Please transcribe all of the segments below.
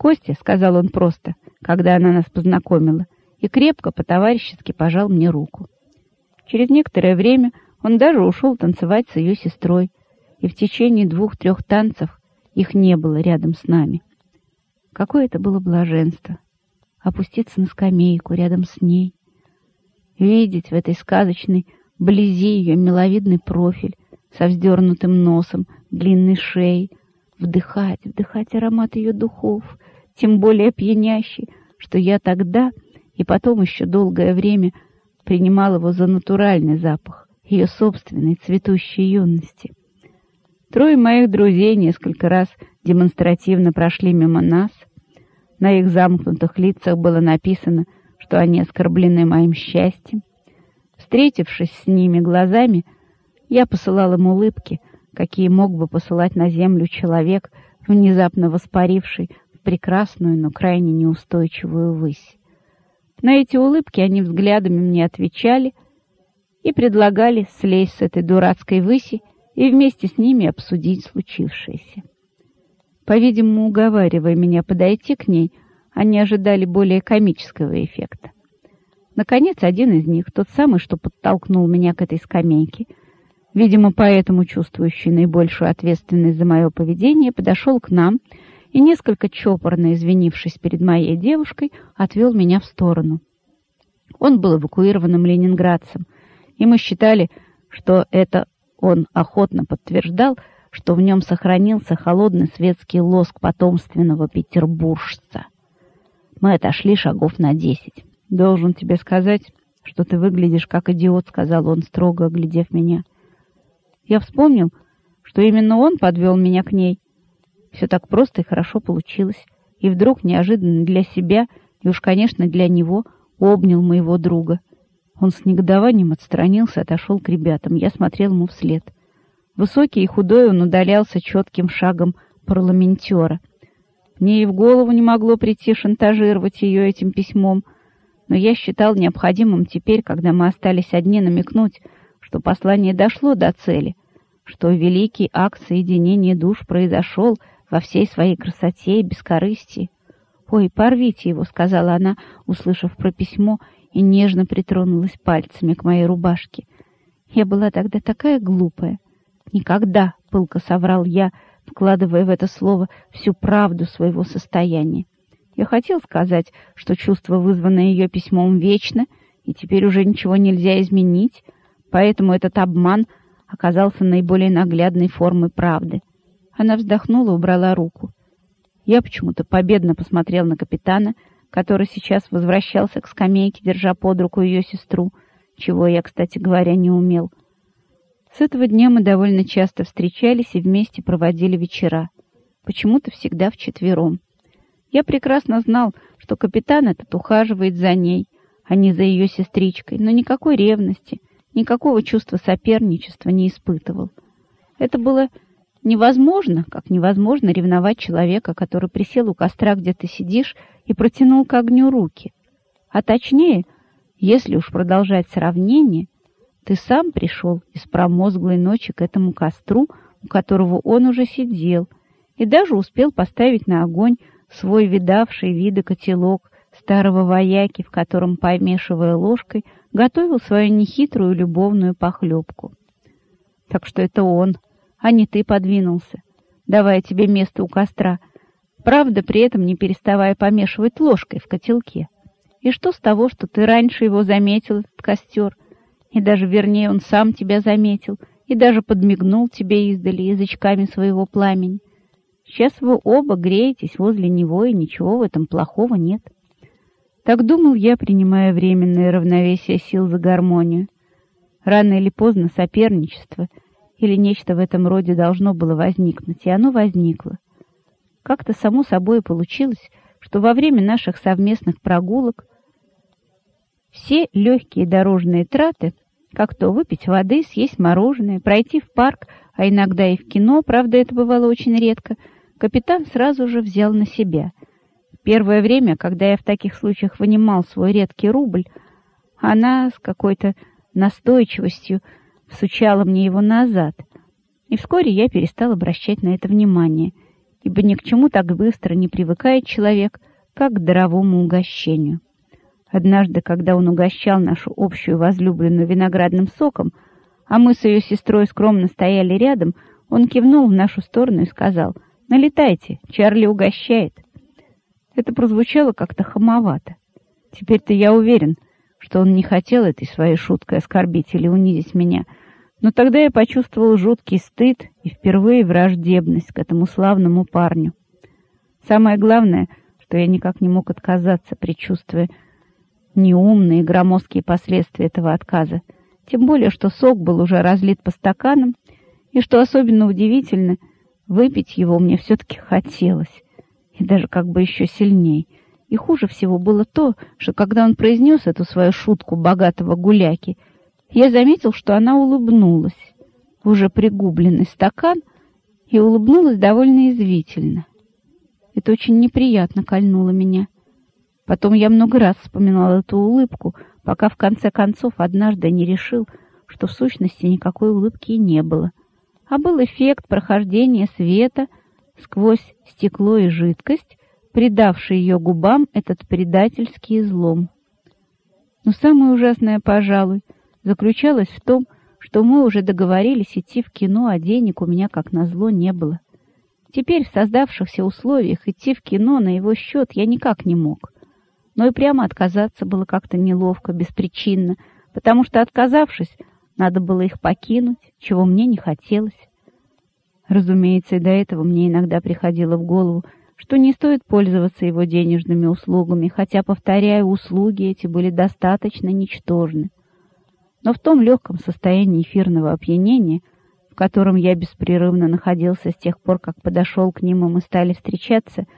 «Костя», — сказал он просто, когда она нас познакомила, и крепко по-товарищески пожал мне руку. Через некоторое время он даже ушел танцевать с ее сестрой, и в течение двух-трех танцев их не было рядом с нами. Какое это было блаженство — опуститься на скамейку рядом с ней, видеть в этой сказочной близи ее миловидный профиль со вздернутым носом, длинной шеей, вдыхать, вдыхать аромат ее духов, тем более пьянящий, что я тогда и потом еще долгое время принимал его за натуральный запах ее собственной цветущей юности. Трое моих друзей несколько раз демонстративно прошли мимо нас. На их замкнутых лицах было написано, что они оскорблены моим счастьем. Встретившись с ними глазами, я посылал им улыбки, какие мог бы посылать на землю человек, внезапно воспаривший в прекрасную, но крайне неустойчивую высь. На эти улыбки они взглядами мне отвечали и предлагали слезть с этой дурацкой выси и вместе с ними обсудить случившееся. По-видимому, уговаривая меня подойти к ней, они ожидали более комического эффекта. Наконец, один из них, тот самый, что подтолкнул меня к этой скамейке, видимо, поэтому чувствующий наибольшую ответственность за мое поведение, подошел к нам и, несколько чопорно извинившись перед моей девушкой, отвел меня в сторону. Он был эвакуированным ленинградцем, и мы считали, что это он охотно подтверждал, что в нем сохранился холодный светский лоск потомственного петербуржца. Мы отошли шагов на десять. «Должен тебе сказать, что ты выглядишь как идиот», — сказал он, строго оглядев меня. Я вспомнил, что именно он подвел меня к ней, все так просто и хорошо получилось. И вдруг, неожиданно для себя, и уж, конечно, для него, обнял моего друга. Он с негодованием отстранился, отошел к ребятам. Я смотрел ему вслед. Высокий и худой он удалялся четким шагом парламентера. Мне и в голову не могло прийти шантажировать ее этим письмом, но я считал необходимым теперь, когда мы остались одни, намекнуть, что послание дошло до цели, что великий акт соединения душ произошел — во всей своей красоте и бескорыстии. «Ой, порвите его», — сказала она, услышав про письмо, и нежно притронулась пальцами к моей рубашке. Я была тогда такая глупая. «Никогда», — пылко соврал я, вкладывая в это слово всю правду своего состояния. Я хотел сказать, что чувство, вызванное ее письмом, вечно, и теперь уже ничего нельзя изменить, поэтому этот обман оказался наиболее наглядной формой правды. Она вздохнула, убрала руку. Я почему-то победно посмотрел на капитана, который сейчас возвращался к скамейке, держа под руку ее сестру, чего я, кстати говоря, не умел. С этого дня мы довольно часто встречались и вместе проводили вечера. Почему-то всегда вчетвером. Я прекрасно знал, что капитан этот ухаживает за ней, а не за ее сестричкой, но никакой ревности, никакого чувства соперничества не испытывал. Это было Невозможно, как невозможно ревновать человека, который присел у костра, где ты сидишь, и протянул к огню руки. А точнее, если уж продолжать сравнение, ты сам пришел из промозглой ночи к этому костру, у которого он уже сидел, и даже успел поставить на огонь свой видавший виды котелок старого вояки, в котором, помешивая ложкой, готовил свою нехитрую любовную похлебку. Так что это он — а не ты подвинулся, давая тебе место у костра, правда, при этом не переставая помешивать ложкой в котелке. И что с того, что ты раньше его заметил, этот костер, и даже, вернее, он сам тебя заметил, и даже подмигнул тебе издали язычками своего пламени. Сейчас вы оба греетесь возле него, и ничего в этом плохого нет. Так думал я, принимая временное равновесие сил за гармонию. Рано или поздно соперничество — или нечто в этом роде должно было возникнуть, и оно возникло. Как-то само собой получилось, что во время наших совместных прогулок все легкие дорожные траты, как то выпить воды, съесть мороженое, пройти в парк, а иногда и в кино, правда, это бывало очень редко, капитан сразу же взял на себя. Первое время, когда я в таких случаях вынимал свой редкий рубль, она с какой-то настойчивостью всучала мне его назад, и вскоре я перестал обращать на это внимание ибо ни к чему так быстро не привыкает человек, как к даровому угощению. Однажды, когда он угощал нашу общую возлюбленную виноградным соком, а мы с ее сестрой скромно стояли рядом, он кивнул в нашу сторону и сказал «Налетайте, Чарли угощает». Это прозвучало как-то хамовато. Теперь-то я уверен, что он не хотел этой своей шуткой оскорбить или унизить меня, но тогда я почувствовал жуткий стыд и впервые враждебность к этому славному парню. Самое главное, что я никак не мог отказаться, предчувствуя неумные громоздкие последствия этого отказа, тем более, что сок был уже разлит по стаканам, и, что особенно удивительно, выпить его мне все-таки хотелось, и даже как бы еще сильней. И хуже всего было то, что когда он произнес эту свою шутку богатого гуляки, я заметил, что она улыбнулась в уже пригубленный стакан и улыбнулась довольно извительно. Это очень неприятно кольнуло меня. Потом я много раз вспоминал эту улыбку, пока в конце концов однажды не решил, что в сущности никакой улыбки и не было, а был эффект прохождения света сквозь стекло и жидкость, придавший ее губам этот предательский излом. Но самое ужасное, пожалуй, заключалось в том, что мы уже договорились идти в кино, а денег у меня, как назло, не было. Теперь в создавшихся условиях идти в кино на его счет я никак не мог но и прямо отказаться было как-то неловко, беспричинно, потому что, отказавшись, надо было их покинуть, чего мне не хотелось. Разумеется, и до этого мне иногда приходило в голову, что не стоит пользоваться его денежными услугами, хотя, повторяю, услуги эти были достаточно ничтожны. Но в том легком состоянии эфирного опьянения, в котором я беспрерывно находился с тех пор, как подошел к ним, и мы стали встречаться —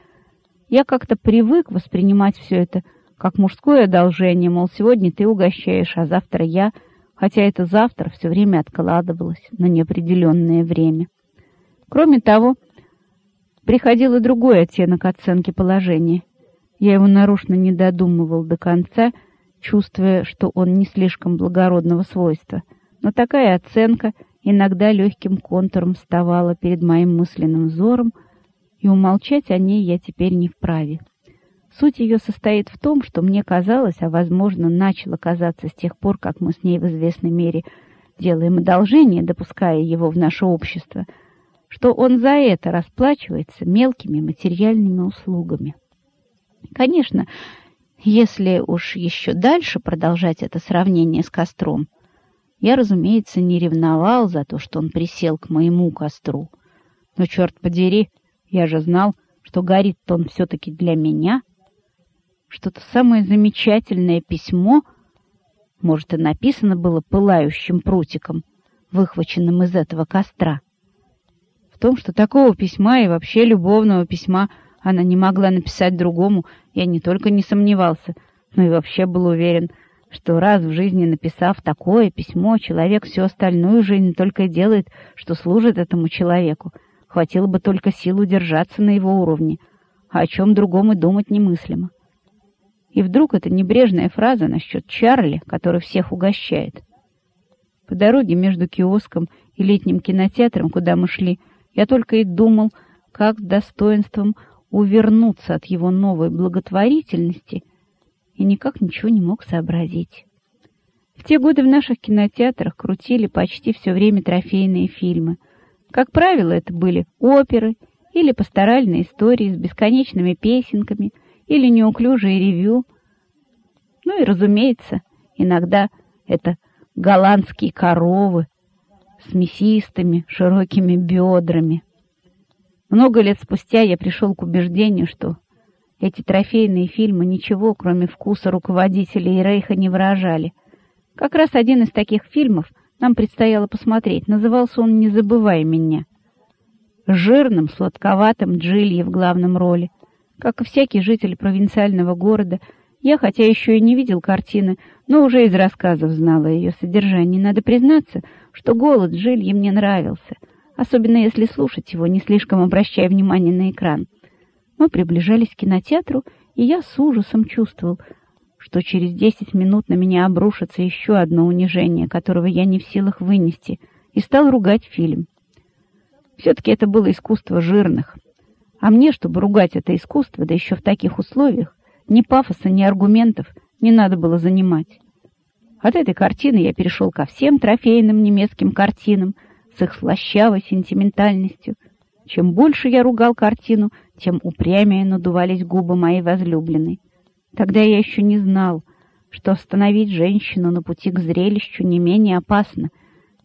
я как-то привык воспринимать все это как мужское одолжение, мол, сегодня ты угощаешь, а завтра я, хотя это завтра все время откладывалось на неопределенное время. Кроме того, приходил и другой оттенок оценки положения. Я его нарочно не додумывал до конца, чувствуя, что он не слишком благородного свойства. Но такая оценка иногда легким контуром вставала перед моим мысленным взором, и умолчать о ней я теперь не вправе. Суть ее состоит в том, что мне казалось, а, возможно, начало казаться с тех пор, как мы с ней в известной мере делаем одолжение, допуская его в наше общество, что он за это расплачивается мелкими материальными услугами. Конечно, если уж еще дальше продолжать это сравнение с костром, я, разумеется, не ревновал за то, что он присел к моему костру. Но, черт подери, я же знал, что горит-то он все-таки для меня. Что-то самое замечательное письмо, может, и написано было пылающим прутиком, выхваченным из этого костра. Том, что такого письма и вообще любовного письма она не могла написать другому, я не только не сомневался, но и вообще был уверен, что раз в жизни написав такое письмо, человек всю остальную жизнь только делает, что служит этому человеку, Хватило бы только сил удержаться на его уровне, а о чем другом и думать немыслимо. И вдруг эта небрежная фраза насчет Чарли, который всех угощает. По дороге между киоском и летним кинотеатром, куда мы шли, я только и думал, как с достоинством увернуться от его новой благотворительности, и никак ничего не мог сообразить. В те годы в наших кинотеатрах крутили почти все время трофейные фильмы — как правило, это были оперы или пасторальные истории с бесконечными песенками или неуклюжие ревю. Ну и, разумеется, иногда это голландские коровы с мясистыми широкими бедрами. Много лет спустя я пришел к убеждению, что эти трофейные фильмы ничего, кроме вкуса руководителей Рейха, не выражали. Как раз один из таких фильмов — нам предстояло посмотреть. Назывался он «Не забывай меня». Жирным, сладковатым Джилье в главном роли. Как и всякий житель провинциального города, я, хотя еще и не видел картины, но уже из рассказов знала ее содержание. Надо признаться, что голос Джилье мне нравился, особенно если слушать его, не слишком обращая внимание на экран. Мы приближались к кинотеатру, и я с ужасом чувствовал — что через десять минут на меня обрушится еще одно унижение, которого я не в силах вынести, и стал ругать фильм. Все-таки это было искусство жирных. А мне, чтобы ругать это искусство, да еще в таких условиях, ни пафоса, ни аргументов не надо было занимать. От этой картины я перешел ко всем трофейным немецким картинам с их слащавой сентиментальностью. Чем больше я ругал картину, тем упрямее надувались губы моей возлюбленной. Тогда я еще не знал, что остановить женщину на пути к зрелищу не менее опасно,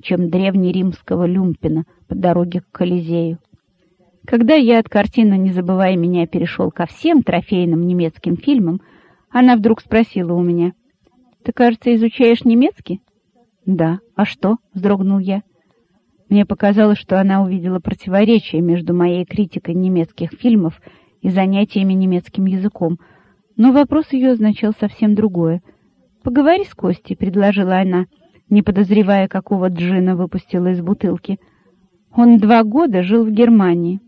чем древнеримского люмпина по дороге к Колизею. Когда я от картины «Не забывай меня» перешел ко всем трофейным немецким фильмам, она вдруг спросила у меня, «Ты, кажется, изучаешь немецкий?» «Да. А что?» — вздрогнул я. Мне показалось, что она увидела противоречие между моей критикой немецких фильмов и занятиями немецким языком, но вопрос ее означал совсем другое — «Поговори с Костей», — предложила она, не подозревая, какого джина выпустила из бутылки. «Он два года жил в Германии».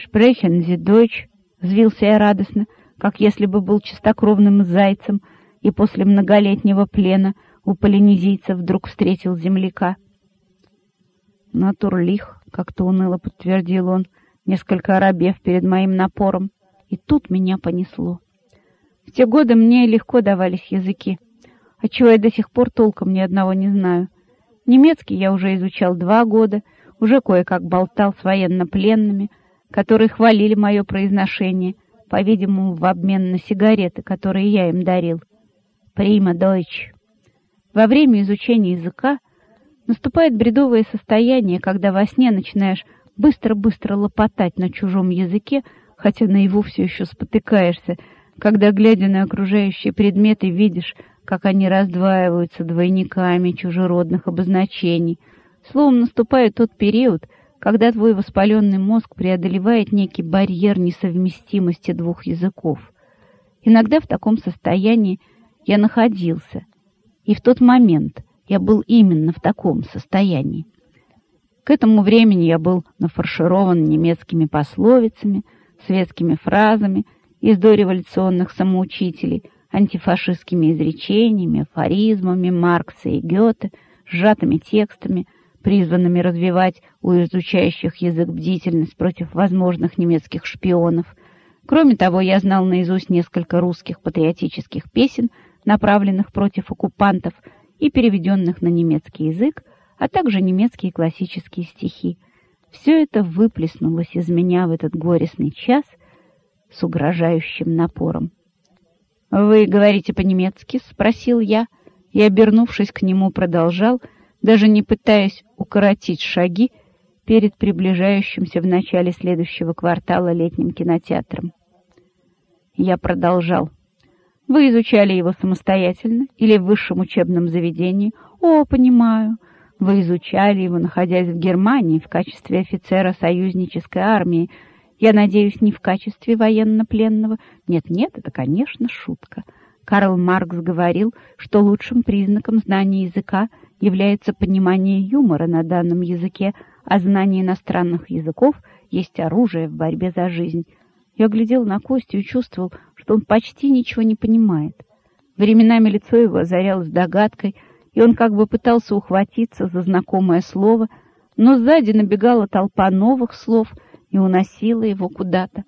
«Шпрехен дойч», — взвился я радостно, как если бы был чистокровным зайцем и после многолетнего плена у полинезийцев вдруг встретил земляка. «Натурлих», — как-то уныло подтвердил он, несколько оробев перед моим напором, и тут меня понесло. В те годы мне легко давались языки, отчего я до сих пор толком ни одного не знаю. Немецкий я уже изучал два года, уже кое-как болтал с военнопленными, которые хвалили мое произношение, по-видимому, в обмен на сигареты, которые я им дарил. Прима дойч. Во время изучения языка наступает бредовое состояние, когда во сне начинаешь быстро-быстро лопотать на чужом языке, хотя наяву все еще спотыкаешься — когда, глядя на окружающие предметы, видишь, как они раздваиваются двойниками чужеродных обозначений. Словом, наступает тот период, когда твой воспаленный мозг преодолевает некий барьер несовместимости двух языков. Иногда в таком состоянии я находился, и в тот момент я был именно в таком состоянии. К этому времени я был нафарширован немецкими пословицами, светскими фразами — из дореволюционных самоучителей, антифашистскими изречениями, афоризмами Маркса и Гёте, сжатыми текстами, призванными развивать у изучающих язык бдительность против возможных немецких шпионов. Кроме того, я знал наизусть несколько русских патриотических песен, направленных против оккупантов и переведенных на немецкий язык, а также немецкие классические стихи. Все это выплеснулось из меня в этот горестный час — с угрожающим напором. «Вы говорите по-немецки?» — спросил я, и, обернувшись к нему, продолжал, даже не пытаясь укоротить шаги перед приближающимся в начале следующего квартала летним кинотеатром. Я продолжал. «Вы изучали его самостоятельно или в высшем учебном заведении?» «О, понимаю. Вы изучали его, находясь в Германии в качестве офицера союзнической армии, я надеюсь, не в качестве военнопленного. Нет-нет, это, конечно, шутка. Карл Маркс говорил, что лучшим признаком знания языка является понимание юмора на данном языке, а знание иностранных языков есть оружие в борьбе за жизнь. Я глядел на Костю и чувствовал, что он почти ничего не понимает. Временами лицо его озарялось догадкой, и он как бы пытался ухватиться за знакомое слово, но сзади набегала толпа новых слов — и уносила его куда-то.